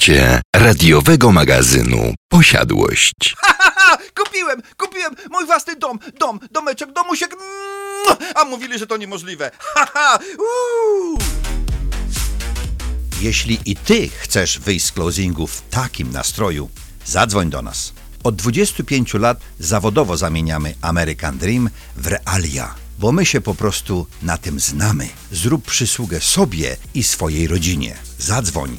Słuchacie radiowego magazynu Posiadłość. Kupiłem, kupiłem mój własny dom, dom, domeczek, domusiek. A mówili, że to niemożliwe. Haha, uuu. Jeśli i ty chcesz wyjść z closingu w takim nastroju, zadzwoń do nas. Od 25 lat zawodowo zamieniamy American Dream w realia, bo my się po prostu na tym znamy. Zrób przysługę sobie i swojej rodzinie. Zadzwoń,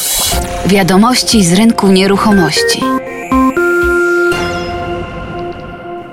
Wiadomości z rynku nieruchomości.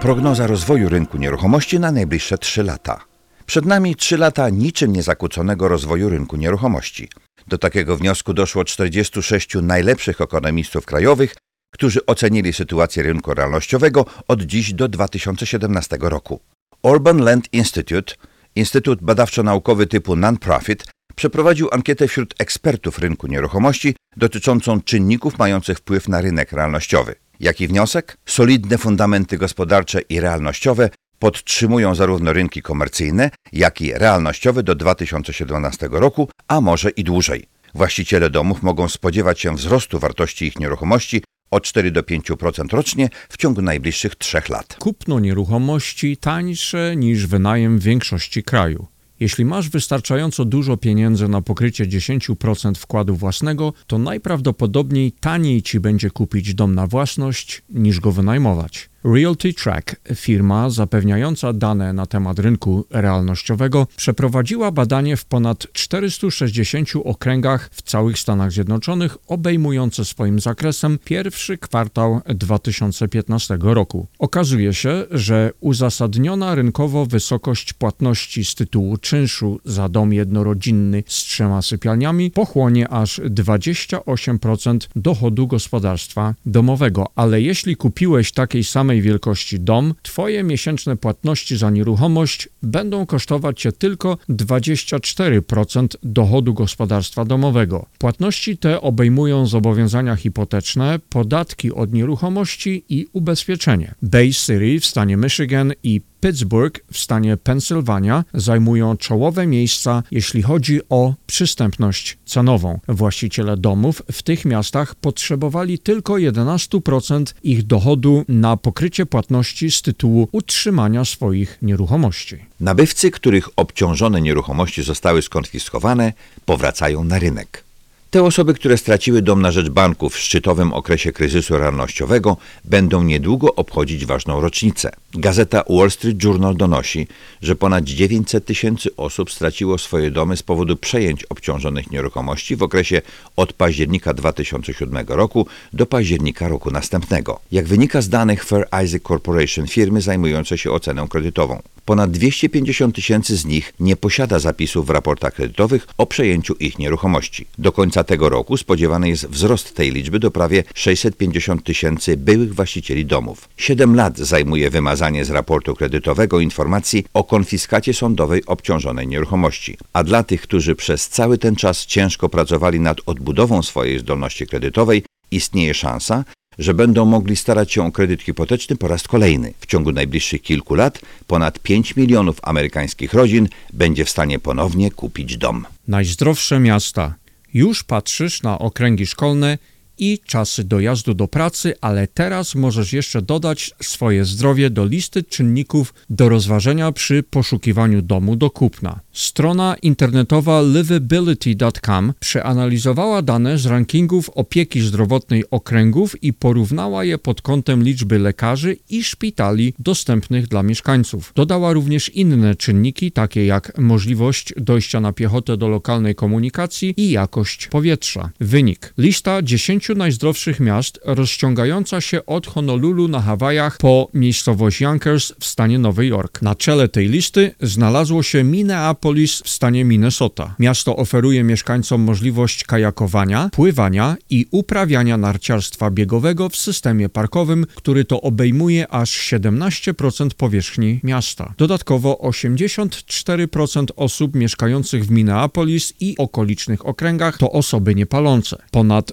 Prognoza rozwoju rynku nieruchomości na najbliższe 3 lata. Przed nami 3 lata niczym niezakłóconego rozwoju rynku nieruchomości. Do takiego wniosku doszło 46 najlepszych ekonomistów krajowych, którzy ocenili sytuację rynku realnościowego od dziś do 2017 roku. Urban Land Institute, instytut badawczo-naukowy typu non-profit, przeprowadził ankietę wśród ekspertów rynku nieruchomości dotyczącą czynników mających wpływ na rynek realnościowy. Jaki wniosek? Solidne fundamenty gospodarcze i realnościowe podtrzymują zarówno rynki komercyjne, jak i realnościowe do 2017 roku, a może i dłużej. Właściciele domów mogą spodziewać się wzrostu wartości ich nieruchomości od 4 do 5% rocznie w ciągu najbliższych 3 lat. Kupno nieruchomości tańsze niż wynajem w większości kraju. Jeśli masz wystarczająco dużo pieniędzy na pokrycie 10% wkładu własnego, to najprawdopodobniej taniej ci będzie kupić dom na własność niż go wynajmować. Realty Track, firma zapewniająca dane na temat rynku realnościowego, przeprowadziła badanie w ponad 460 okręgach w całych Stanach Zjednoczonych, obejmujące swoim zakresem pierwszy kwartał 2015 roku. Okazuje się, że uzasadniona rynkowo wysokość płatności z tytułu czynszu za dom jednorodzinny z trzema sypialniami pochłonie aż 28% dochodu gospodarstwa domowego, ale jeśli kupiłeś takiej samej wielkości dom, twoje miesięczne płatności za nieruchomość będą kosztować cię tylko 24% dochodu gospodarstwa domowego. Płatności te obejmują zobowiązania hipoteczne, podatki od nieruchomości i ubezpieczenie. Bay City w stanie Michigan i Pittsburgh w stanie Pensylwania zajmują czołowe miejsca, jeśli chodzi o przystępność cenową. Właściciele domów w tych miastach potrzebowali tylko 11% ich dochodu na pokrycie płatności z tytułu utrzymania swoich nieruchomości. Nabywcy, których obciążone nieruchomości zostały skonfiskowane, powracają na rynek. Te osoby, które straciły dom na rzecz banków w szczytowym okresie kryzysu realnościowego, będą niedługo obchodzić ważną rocznicę. Gazeta Wall Street Journal donosi, że ponad 900 tysięcy osób straciło swoje domy z powodu przejęć obciążonych nieruchomości w okresie od października 2007 roku do października roku następnego. Jak wynika z danych Fair Isaac Corporation, firmy zajmującej się oceną kredytową. Ponad 250 tysięcy z nich nie posiada zapisów w raportach kredytowych o przejęciu ich nieruchomości. Do końca tego roku spodziewany jest wzrost tej liczby do prawie 650 tysięcy byłych właścicieli domów. Siedem lat zajmuje wymazanie z raportu kredytowego informacji o konfiskacie sądowej obciążonej nieruchomości. A dla tych, którzy przez cały ten czas ciężko pracowali nad odbudową swojej zdolności kredytowej, istnieje szansa, że będą mogli starać się o kredyt hipoteczny po raz kolejny. W ciągu najbliższych kilku lat ponad 5 milionów amerykańskich rodzin będzie w stanie ponownie kupić dom. Najzdrowsze miasta. Już patrzysz na okręgi szkolne i czasy dojazdu do pracy, ale teraz możesz jeszcze dodać swoje zdrowie do listy czynników do rozważenia przy poszukiwaniu domu do kupna. Strona internetowa livability.com przeanalizowała dane z rankingów opieki zdrowotnej okręgów i porównała je pod kątem liczby lekarzy i szpitali dostępnych dla mieszkańców. Dodała również inne czynniki, takie jak możliwość dojścia na piechotę do lokalnej komunikacji i jakość powietrza. Wynik. Lista 10 najzdrowszych miast rozciągająca się od Honolulu na Hawajach po miejscowość Yonkers w stanie Nowy Jork. Na czele tej listy znalazło się Minneapolis w stanie Minnesota. Miasto oferuje mieszkańcom możliwość kajakowania, pływania i uprawiania narciarstwa biegowego w systemie parkowym, który to obejmuje aż 17% powierzchni miasta. Dodatkowo 84% osób mieszkających w Minneapolis i okolicznych okręgach to osoby niepalące. Ponad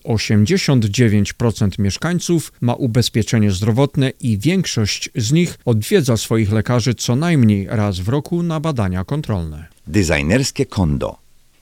89% mieszkańców ma ubezpieczenie zdrowotne i większość z nich odwiedza swoich lekarzy co najmniej raz w roku na badania kontrolne. Designerskie kondo.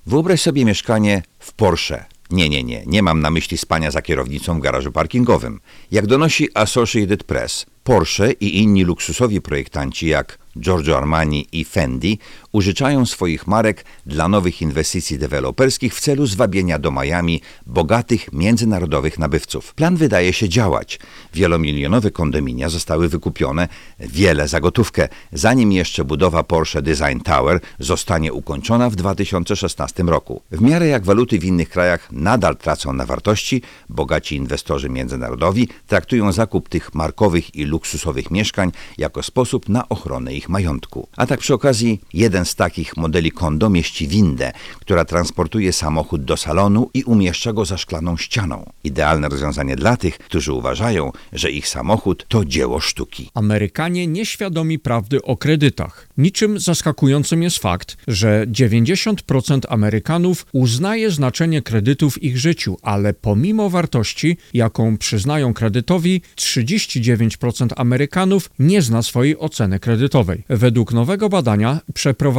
Wyobraź sobie mieszkanie w Porsche. Nie, nie, nie, nie mam na myśli spania za kierownicą w garażu parkingowym. Jak donosi Associated Press, Porsche i inni luksusowi projektanci jak Giorgio Armani i Fendi użyczają swoich marek dla nowych inwestycji deweloperskich w celu zwabienia do Miami bogatych międzynarodowych nabywców. Plan wydaje się działać. Wielomilionowe kondominia zostały wykupione, wiele za gotówkę, zanim jeszcze budowa Porsche Design Tower zostanie ukończona w 2016 roku. W miarę jak waluty w innych krajach nadal tracą na wartości, bogaci inwestorzy międzynarodowi traktują zakup tych markowych i luksusowych mieszkań jako sposób na ochronę ich majątku. A tak przy okazji, jeden z takich modeli kondo mieści windę, która transportuje samochód do salonu i umieszcza go za szklaną ścianą. Idealne rozwiązanie dla tych, którzy uważają, że ich samochód to dzieło sztuki. Amerykanie nieświadomi prawdy o kredytach. Niczym zaskakującym jest fakt, że 90% Amerykanów uznaje znaczenie kredytu w ich życiu, ale pomimo wartości, jaką przyznają kredytowi, 39% Amerykanów nie zna swojej oceny kredytowej. Według nowego badania przeprowadzonego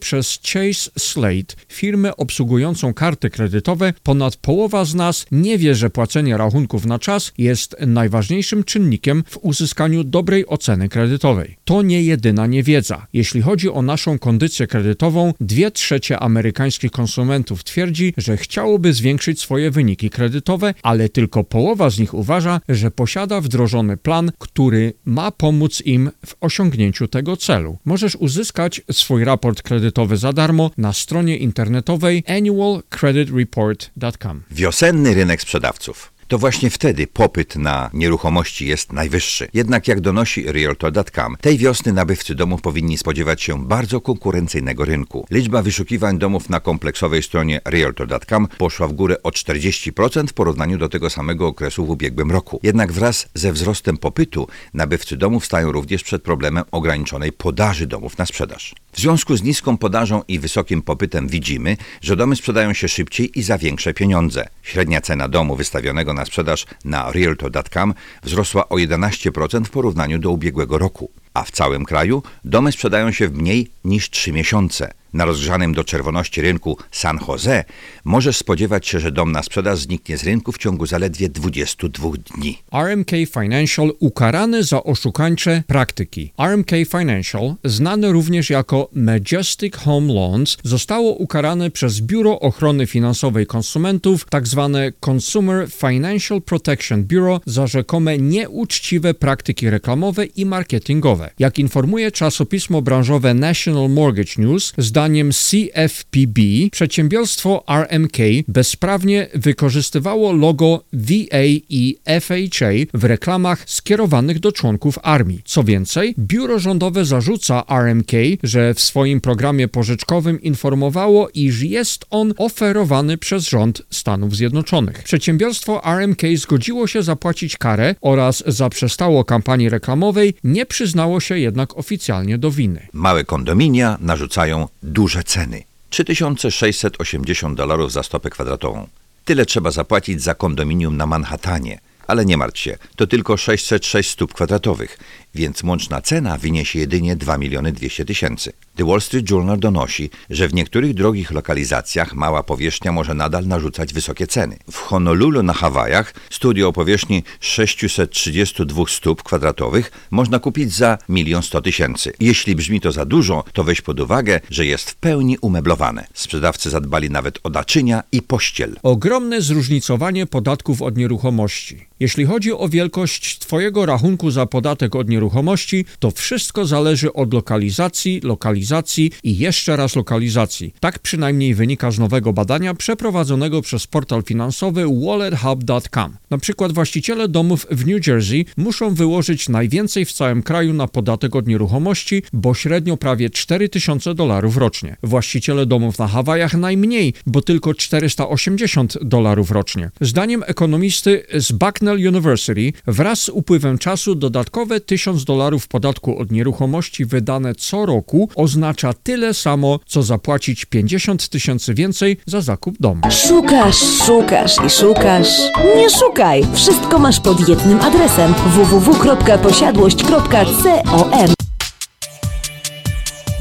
przez Chase Slate, firmę obsługującą karty kredytowe, ponad połowa z nas nie wie, że płacenie rachunków na czas jest najważniejszym czynnikiem w uzyskaniu dobrej oceny kredytowej. To nie jedyna niewiedza. Jeśli chodzi o naszą kondycję kredytową, dwie trzecie amerykańskich konsumentów twierdzi, że chciałoby zwiększyć swoje wyniki kredytowe, ale tylko połowa z nich uważa, że posiada wdrożony plan, który ma pomóc im w osiągnięciu tego celu. Możesz uzyskać swój raport kredytowy za darmo na stronie internetowej annualcreditreport.com. Wiosenny rynek sprzedawców. To właśnie wtedy popyt na nieruchomości jest najwyższy. Jednak jak donosi Realtor.com, tej wiosny nabywcy domów powinni spodziewać się bardzo konkurencyjnego rynku. Liczba wyszukiwań domów na kompleksowej stronie Realtor.com poszła w górę o 40% w porównaniu do tego samego okresu w ubiegłym roku. Jednak wraz ze wzrostem popytu nabywcy domów stają również przed problemem ograniczonej podaży domów na sprzedaż. W związku z niską podażą i wysokim popytem widzimy, że domy sprzedają się szybciej i za większe pieniądze. Średnia cena domu wystawionego na sprzedaż na realtor.com wzrosła o 11% w porównaniu do ubiegłego roku. A w całym kraju domy sprzedają się w mniej niż 3 miesiące. Na rozgrzanym do czerwoności rynku San Jose możesz spodziewać się, że dom na sprzedaż zniknie z rynku w ciągu zaledwie 22 dni. RMK Financial ukarany za oszukańcze praktyki. RMK Financial, znane również jako Majestic Home Loans, zostało ukarane przez Biuro Ochrony Finansowej Konsumentów, tzw. Consumer Financial Protection Bureau, za rzekome nieuczciwe praktyki reklamowe i marketingowe. Jak informuje czasopismo branżowe National Mortgage News, zdaniem CFPB przedsiębiorstwo RMK bezprawnie wykorzystywało logo VA i FHA w reklamach skierowanych do członków armii. Co więcej, biuro rządowe zarzuca RMK, że w swoim programie pożyczkowym informowało, iż jest on oferowany przez rząd Stanów Zjednoczonych. Przedsiębiorstwo RMK zgodziło się zapłacić karę oraz zaprzestało kampanii reklamowej, nie przyznało się jednak oficjalnie do winy. Małe kondominia narzucają duże ceny. 3680 dolarów za stopę kwadratową. Tyle trzeba zapłacić za kondominium na Manhattanie. Ale nie martw się, to tylko 606 stóp kwadratowych, więc łączna cena wyniesie jedynie 2 miliony 200 tysięcy. The Wall Street Journal donosi, że w niektórych drogich lokalizacjach mała powierzchnia może nadal narzucać wysokie ceny. W Honolulu na Hawajach studio o powierzchni 632 stóp kwadratowych można kupić za 1 100 tysięcy. Jeśli brzmi to za dużo, to weź pod uwagę, że jest w pełni umeblowane. Sprzedawcy zadbali nawet o naczynia i pościel. Ogromne zróżnicowanie podatków od nieruchomości. Jeśli chodzi o wielkość Twojego rachunku za podatek od nieruchomości, to wszystko zależy od lokalizacji, lokalizacji i jeszcze raz lokalizacji. Tak przynajmniej wynika z nowego badania przeprowadzonego przez portal finansowy wallerhub.com. Na przykład właściciele domów w New Jersey muszą wyłożyć najwięcej w całym kraju na podatek od nieruchomości, bo średnio prawie 4000 dolarów rocznie. Właściciele domów na Hawajach najmniej, bo tylko 480 dolarów rocznie. Zdaniem ekonomisty z Bucknell University wraz z upływem czasu dodatkowe 1000 dolarów podatku od nieruchomości wydane co roku oznacza tyle samo, co zapłacić 50 tysięcy więcej za zakup domu. Szukasz, szukasz i szukasz. Nie szukaj! Wszystko masz pod jednym adresem www.posiadłość.com.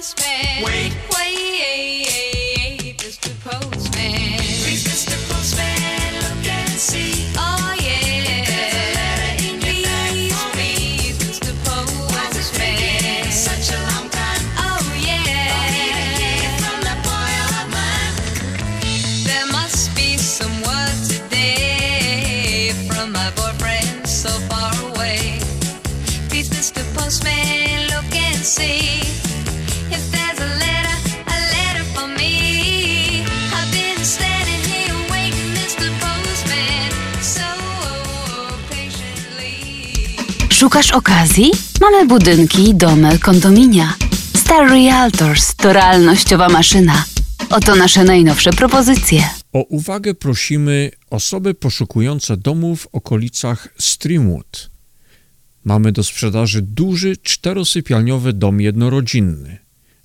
Wait, Szukasz okazji? Mamy budynki, domy, kondominia. Star Realtors to realnościowa maszyna. Oto nasze najnowsze propozycje. O uwagę prosimy osoby poszukujące domu w okolicach Streamwood. Mamy do sprzedaży duży czterosypialniowy dom jednorodzinny.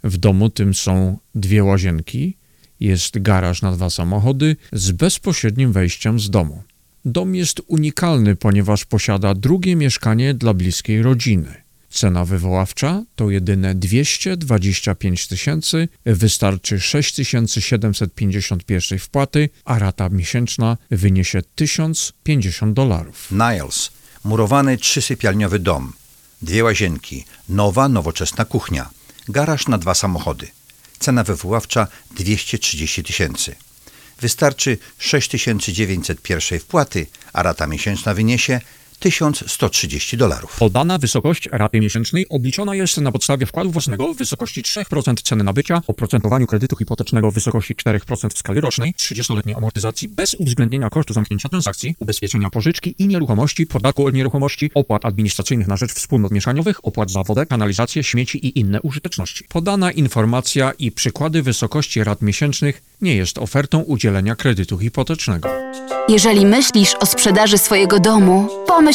W domu tym są dwie łazienki, jest garaż na dwa samochody z bezpośrednim wejściem z domu. Dom jest unikalny, ponieważ posiada drugie mieszkanie dla bliskiej rodziny. Cena wywoławcza to jedyne 225 tysięcy, wystarczy 6751 wpłaty, a rata miesięczna wyniesie 1050 dolarów. Niles. Murowany trzysypialniowy dom, dwie łazienki, nowa, nowoczesna kuchnia, garaż na dwa samochody. Cena wywoławcza 230 tysięcy. Wystarczy 6901 wpłaty, a rata miesięczna wyniesie 1130 dolarów. Podana wysokość raty miesięcznej obliczona jest na podstawie wkładu własnego w wysokości 3% ceny nabycia, oprocentowaniu kredytu hipotecznego w wysokości 4% w skali rocznej, 30-letniej amortyzacji bez uwzględnienia kosztu zamknięcia transakcji, ubezpieczenia pożyczki i nieruchomości, podatku od nieruchomości, opłat administracyjnych na rzecz wspólnot mieszaniowych, opłat za wodę, kanalizację, śmieci i inne użyteczności. Podana informacja i przykłady wysokości rat miesięcznych nie jest ofertą udzielenia kredytu hipotecznego. Jeżeli myślisz o sprzedaży swojego domu, pomyśl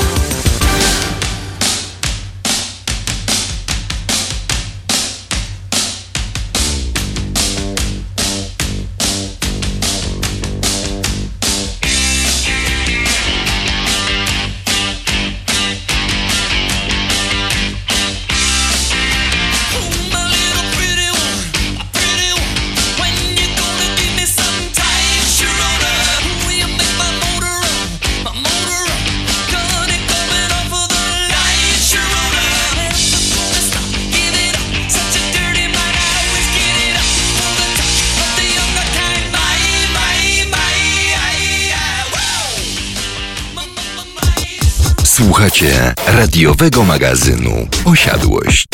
Słuchacie radiowego magazynu Posiadłość.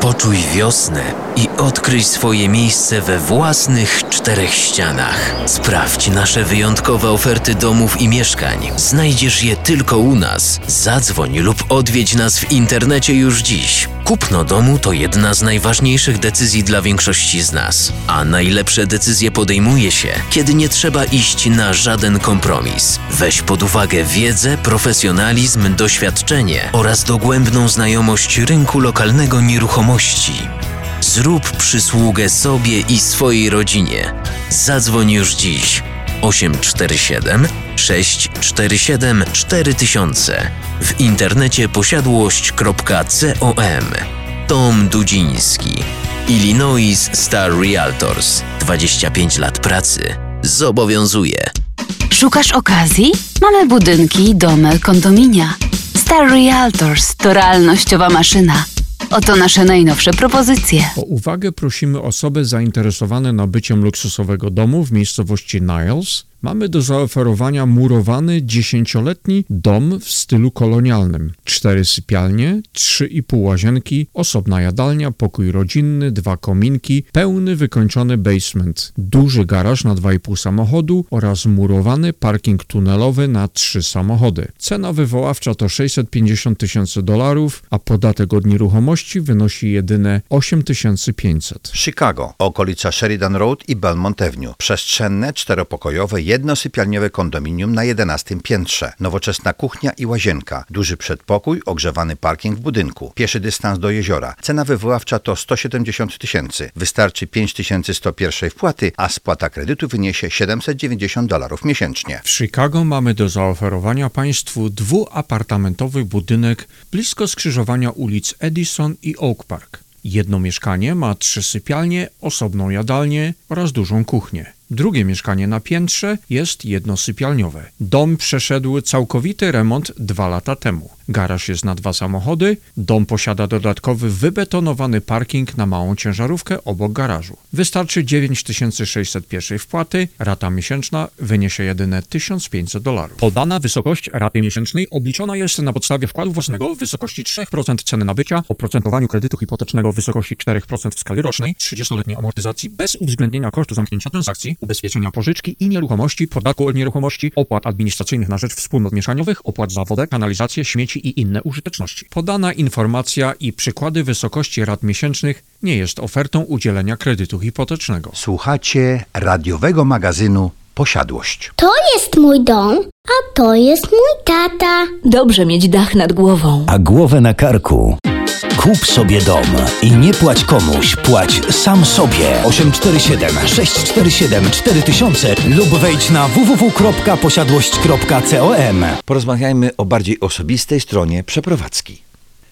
Poczuj wiosnę i odkryj swoje miejsce we własnych czterech ścianach. Sprawdź nasze wyjątkowe oferty domów i mieszkań. Znajdziesz je tylko u nas. Zadzwoń lub odwiedź nas w internecie już dziś. Kupno domu to jedna z najważniejszych decyzji dla większości z nas, a najlepsze decyzje podejmuje się, kiedy nie trzeba iść na żaden kompromis. Weź pod uwagę wiedzę, profesjonalizm, doświadczenie oraz dogłębną znajomość rynku lokalnego nieruchomości. Zrób przysługę sobie i swojej rodzinie. Zadzwoń już dziś 847 647 4000 w internecie posiadłość.com. Tom Dudziński, Illinois Star Realtors, 25 lat pracy. Zobowiązuje. Szukasz okazji? Mamy budynki, domy, kondominia. Star Realtors to realnościowa maszyna. Oto nasze najnowsze propozycje. O uwagę prosimy osoby zainteresowane nabyciem luksusowego domu w miejscowości Niles. Mamy do zaoferowania murowany dziesięcioletni dom w stylu kolonialnym. Cztery sypialnie, trzy i pół łazienki, osobna jadalnia, pokój rodzinny, dwa kominki, pełny wykończony basement, duży garaż na 2,5 samochodu oraz murowany parking tunelowy na trzy samochody. Cena wywoławcza to 650 tysięcy dolarów, a podatek od nieruchomości wynosi jedyne 8500. Chicago, okolica Sheridan Road i Belmont Avenue. Przestrzenne, czteropokojowe, jednosypialniowe kondominium na 11 piętrze, nowoczesna kuchnia i łazienka, duży przedpokój, ogrzewany parking w budynku, pieszy dystans do jeziora. Cena wywoławcza to 170 tysięcy. Wystarczy 5101 wpłaty, a spłata kredytu wyniesie 790 dolarów miesięcznie. W Chicago mamy do zaoferowania Państwu dwuapartamentowy budynek blisko skrzyżowania ulic Edison i Oak Park. Jedno mieszkanie ma trzy sypialnie, osobną jadalnię oraz dużą kuchnię. Drugie mieszkanie na piętrze jest jednosypialniowe. Dom przeszedł całkowity remont dwa lata temu. Garaż jest na dwa samochody. Dom posiada dodatkowy wybetonowany parking na małą ciężarówkę obok garażu. Wystarczy 9601 wpłaty, rata miesięczna wyniesie jedynie 1500 dolarów. Podana wysokość raty miesięcznej obliczona jest na podstawie wkładu własnego w wysokości 3% ceny nabycia, oprocentowaniu kredytu hipotecznego w wysokości 4% w skali rocznej, 30-letniej amortyzacji bez uwzględnienia kosztu zamknięcia transakcji, ubezpieczenia pożyczki i nieruchomości, podatku od nieruchomości, opłat administracyjnych na rzecz wspólnot mieszaniowych, opłat za wodę, kanalizację, śmieci i inne użyteczności. Podana informacja i przykłady wysokości rat miesięcznych nie jest ofertą udzielenia kredytu hipotecznego. Słuchacie radiowego magazynu Posiadłość. To jest mój dom, a to jest mój tata. Dobrze mieć dach nad głową. a głowę na karku. Kup sobie dom i nie płać komuś, płać sam sobie. 847 647 4000 lub wejdź na www.posiadłość.com. Porozmawiajmy o bardziej osobistej stronie przeprowadzki.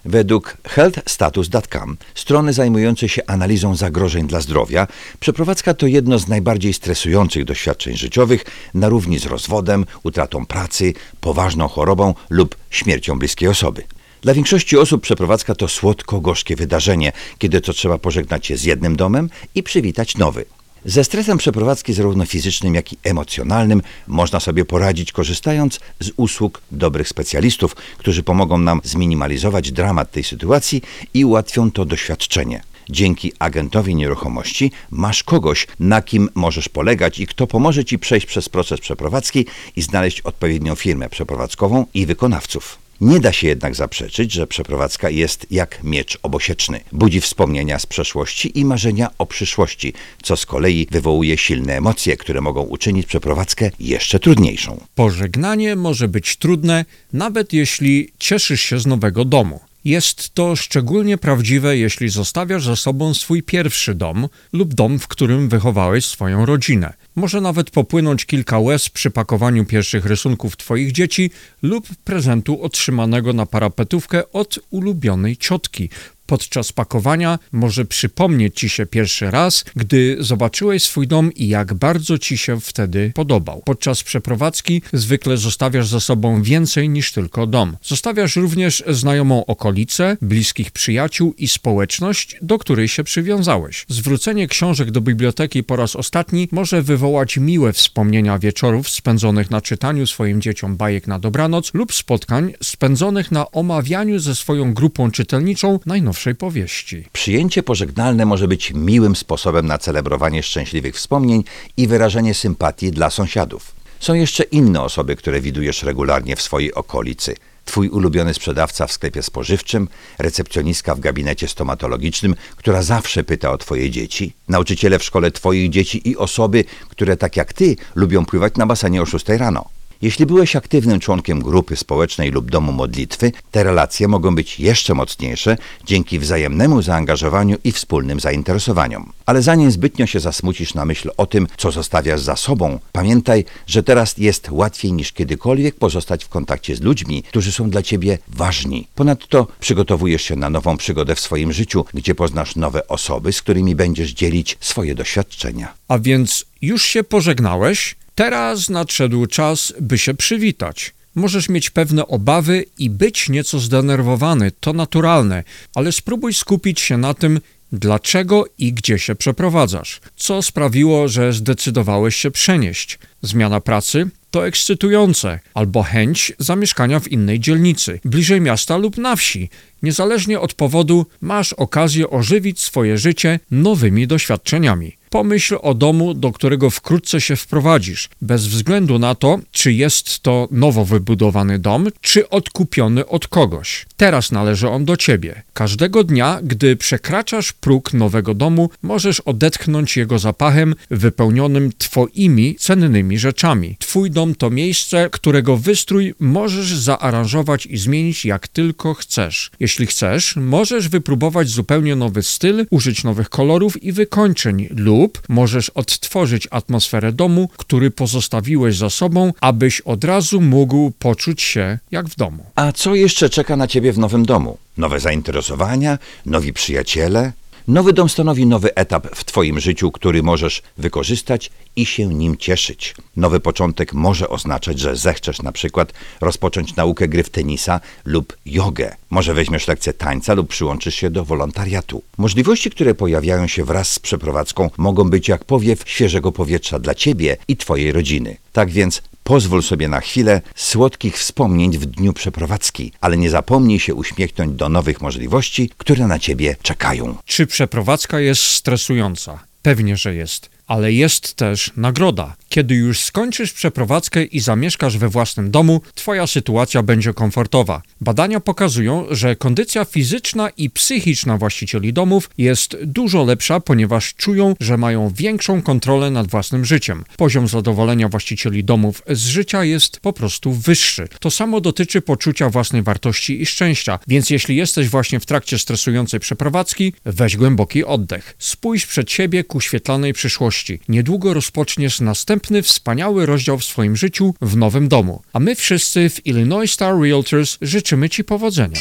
Według healthstatus.com, strony zajmującej się analizą zagrożeń dla zdrowia, przeprowadzka to jedno z najbardziej stresujących doświadczeń życiowych, na równi z rozwodem, utratą pracy, poważną chorobą lub śmiercią bliskiej osoby. Dla większości osób przeprowadzka to słodko-gorzkie wydarzenie, kiedy to trzeba pożegnać się z jednym domem i przywitać nowy. Ze stresem przeprowadzki zarówno fizycznym, jak i emocjonalnym można sobie poradzić korzystając z usług dobrych specjalistów, którzy pomogą nam zminimalizować dramat tej sytuacji i ułatwią to doświadczenie. Dzięki agentowi nieruchomości masz kogoś, na kim możesz polegać i kto pomoże ci przejść przez proces przeprowadzki i znaleźć odpowiednią firmę przeprowadzkową i wykonawców. Nie da się jednak zaprzeczyć, że przeprowadzka jest jak miecz obosieczny. Budzi wspomnienia z przeszłości i marzenia o przyszłości, co z kolei wywołuje silne emocje, które mogą uczynić przeprowadzkę jeszcze trudniejszą. Pożegnanie może być trudne, nawet jeśli cieszysz się z nowego domu. Jest to szczególnie prawdziwe, jeśli zostawiasz za sobą swój pierwszy dom lub dom, w którym wychowałeś swoją rodzinę. Może nawet popłynąć kilka łez przy pakowaniu pierwszych rysunków Twoich dzieci lub prezentu otrzymanego na parapetówkę od ulubionej ciotki. Podczas pakowania może przypomnieć Ci się pierwszy raz, gdy zobaczyłeś swój dom i jak bardzo Ci się wtedy podobał. Podczas przeprowadzki zwykle zostawiasz za sobą więcej niż tylko dom. Zostawiasz również znajomą okolicę, bliskich przyjaciół i społeczność, do której się przywiązałeś. Zwrócenie książek do biblioteki po raz ostatni może wywołać miłe wspomnienia wieczorów spędzonych na czytaniu swoim dzieciom bajek na dobranoc lub spotkań spędzonych na omawianiu ze swoją grupą czytelniczą najnowszej powieści. Przyjęcie pożegnalne może być miłym sposobem na celebrowanie szczęśliwych wspomnień i wyrażenie sympatii dla sąsiadów. Są jeszcze inne osoby, które widujesz regularnie w swojej okolicy. Twój ulubiony sprzedawca w sklepie spożywczym, recepcjonistka w gabinecie stomatologicznym, która zawsze pyta o Twoje dzieci, nauczyciele w szkole Twoich dzieci i osoby, które tak jak Ty lubią pływać na basenie o 6 rano. Jeśli byłeś aktywnym członkiem grupy społecznej lub domu modlitwy, te relacje mogą być jeszcze mocniejsze dzięki wzajemnemu zaangażowaniu i wspólnym zainteresowaniom. Ale zanim zbytnio się zasmucisz na myśl o tym, co zostawiasz za sobą, pamiętaj, że teraz jest łatwiej niż kiedykolwiek pozostać w kontakcie z ludźmi, którzy są dla ciebie ważni. Ponadto przygotowujesz się na nową przygodę w swoim życiu, gdzie poznasz nowe osoby, z którymi będziesz dzielić swoje doświadczenia. A więc już się pożegnałeś? Teraz nadszedł czas, by się przywitać. Możesz mieć pewne obawy i być nieco zdenerwowany, to naturalne, ale spróbuj skupić się na tym, dlaczego i gdzie się przeprowadzasz. Co sprawiło, że zdecydowałeś się przenieść? Zmiana pracy? To ekscytujące, albo chęć zamieszkania w innej dzielnicy, bliżej miasta lub na wsi. Niezależnie od powodu, masz okazję ożywić swoje życie nowymi doświadczeniami. Pomyśl o domu, do którego wkrótce się wprowadzisz, bez względu na to, czy jest to nowo wybudowany dom, czy odkupiony od kogoś. Teraz należy on do ciebie. Każdego dnia, gdy przekraczasz próg nowego domu, możesz odetchnąć jego zapachem wypełnionym twoimi cennymi rzeczami. Twój dom to miejsce, którego wystrój możesz zaaranżować i zmienić jak tylko chcesz. Jeśli chcesz, możesz wypróbować zupełnie nowy styl, użyć nowych kolorów i wykończeń, lub możesz odtworzyć atmosferę domu, który pozostawiłeś za sobą, abyś od razu mógł poczuć się jak w domu. A co jeszcze czeka na ciebie w nowym domu? Nowe zainteresowania, nowi przyjaciele? Nowy dom stanowi nowy etap w Twoim życiu, który możesz wykorzystać i się nim cieszyć. Nowy początek może oznaczać, że zechcesz na przykład rozpocząć naukę gry w tenisa lub jogę. Może weźmiesz lekcję tańca lub przyłączysz się do wolontariatu. Możliwości, które pojawiają się wraz z przeprowadzką, mogą być jak powiew świeżego powietrza dla Ciebie i Twojej rodziny. Tak więc Pozwól sobie na chwilę słodkich wspomnień w dniu przeprowadzki, ale nie zapomnij się uśmiechnąć do nowych możliwości, które na ciebie czekają. Czy przeprowadzka jest stresująca? Pewnie, że jest. Ale jest też nagroda. Kiedy już skończysz przeprowadzkę i zamieszkasz we własnym domu, Twoja sytuacja będzie komfortowa. Badania pokazują, że kondycja fizyczna i psychiczna właścicieli domów jest dużo lepsza, ponieważ czują, że mają większą kontrolę nad własnym życiem. Poziom zadowolenia właścicieli domów z życia jest po prostu wyższy. To samo dotyczy poczucia własnej wartości i szczęścia, więc jeśli jesteś właśnie w trakcie stresującej przeprowadzki, weź głęboki oddech. Spójrz przed siebie ku świetlanej przyszłości. Niedługo rozpoczniesz następny wspaniały rozdział w swoim życiu w nowym domu. A my wszyscy w Illinois Star Realtors życzymy Ci powodzenia.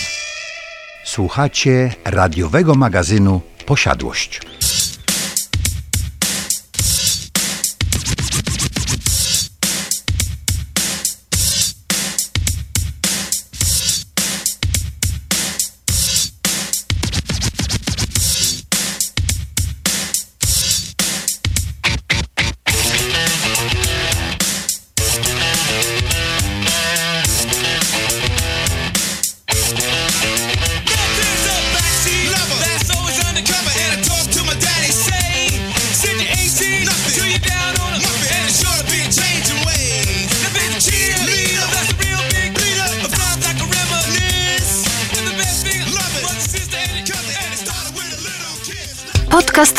Słuchacie radiowego magazynu Posiadłość.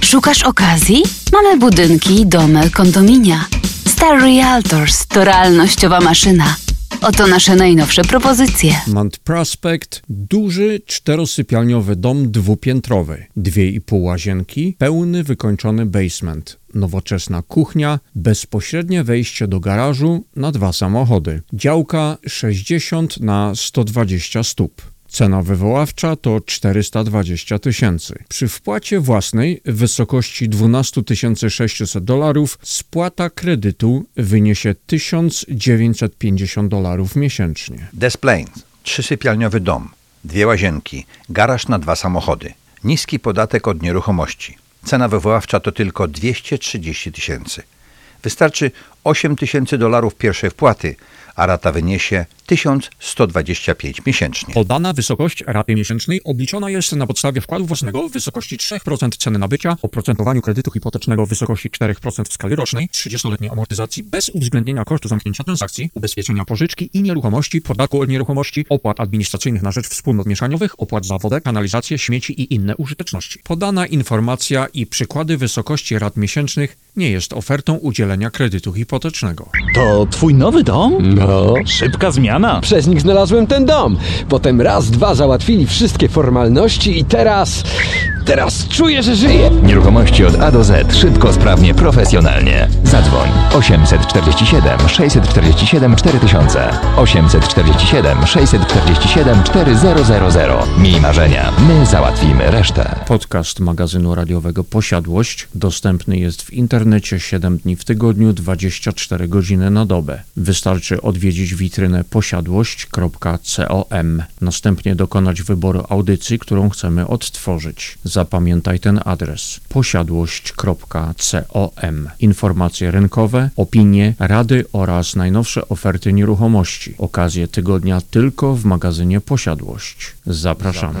Szukasz okazji? Mamy budynki, domy, kondominia. Star Realtors to realnościowa maszyna. Oto nasze najnowsze propozycje. Mount Prospect, duży czterosypialniowy dom dwupiętrowy, dwie i pół łazienki, pełny wykończony basement, nowoczesna kuchnia, bezpośrednie wejście do garażu na dwa samochody, działka 60 na 120 stóp. Cena wywoławcza to 420 tysięcy. Przy wpłacie własnej w wysokości 12 600 dolarów spłata kredytu wyniesie 1950 dolarów miesięcznie. Des Plaines, trzysypialniowy dom, dwie łazienki, garaż na dwa samochody, niski podatek od nieruchomości. Cena wywoławcza to tylko 230 tysięcy. Wystarczy 8 tysięcy dolarów pierwszej wpłaty, a rata wyniesie 1125 miesięcznie. Podana wysokość raty miesięcznej obliczona jest na podstawie wkładu własnego w wysokości 3% ceny nabycia, oprocentowaniu kredytu hipotecznego w wysokości 4% w skali rocznej, 30-letniej amortyzacji bez uwzględnienia kosztu zamknięcia transakcji, ubezpieczenia pożyczki i nieruchomości, podatku od nieruchomości, opłat administracyjnych na rzecz wspólnot mieszaniowych, opłat za wodę, kanalizację, śmieci i inne użyteczności. Podana informacja i przykłady wysokości rat miesięcznych nie jest ofertą udzielenia kredytu hipotecznego. To twój nowy dom? No. Szybka zmiana. Przez nich znalazłem ten dom. Potem raz, dwa załatwili wszystkie formalności i teraz... Teraz czuję, że żyję. Nieruchomości od A do Z. Szybko, sprawnie, profesjonalnie. Zadzwoń 847 647 4000 847 647 4000. Miej marzenia, my załatwimy resztę. Podcast magazynu radiowego Posiadłość dostępny jest w internecie 7 dni w tygodniu, 24 godziny na dobę. Wystarczy odwiedzić witrynę posiadłość.com, następnie dokonać wyboru audycji, którą chcemy odtworzyć. Zapamiętaj ten adres posiadłość.com. Informacje rynkowe, opinie, rady oraz najnowsze oferty nieruchomości. Okazje tygodnia tylko w magazynie Posiadłość. Zapraszamy.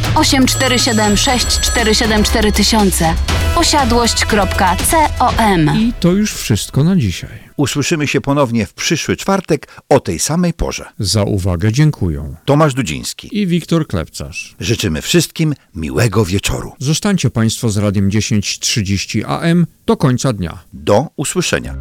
847 647 4000 posiadłość.com. I to już wszystko na dzisiaj. Usłyszymy się ponownie w przyszły czwartek o tej samej porze. Za uwagę dziękuję. Tomasz Dudziński. I Wiktor Klepcarz. Życzymy wszystkim miłego wieczoru. Zostańcie Państwo z Radiem 1030 AM do końca dnia. Do usłyszenia.